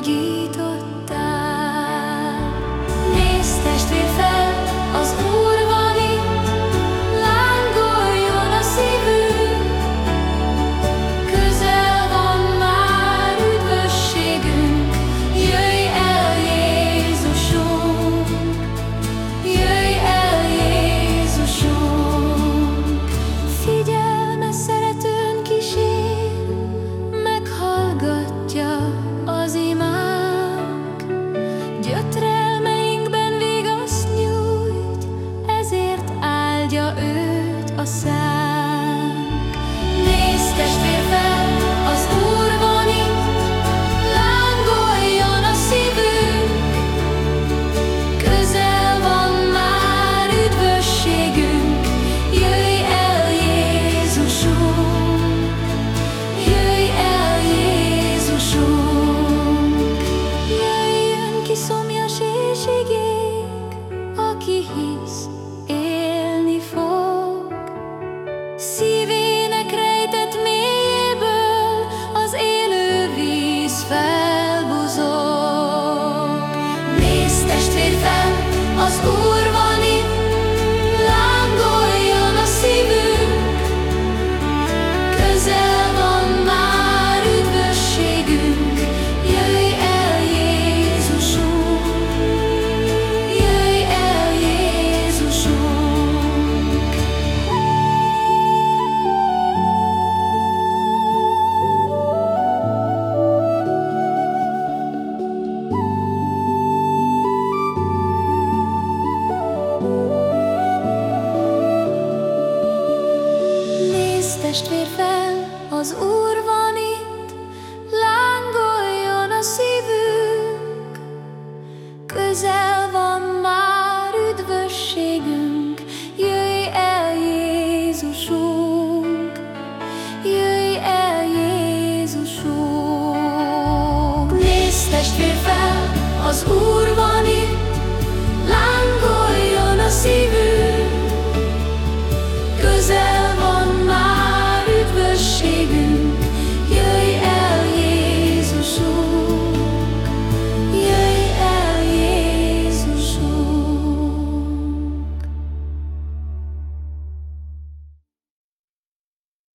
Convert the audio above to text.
ぎと Jesus. Testvér fel, az Úr van itt,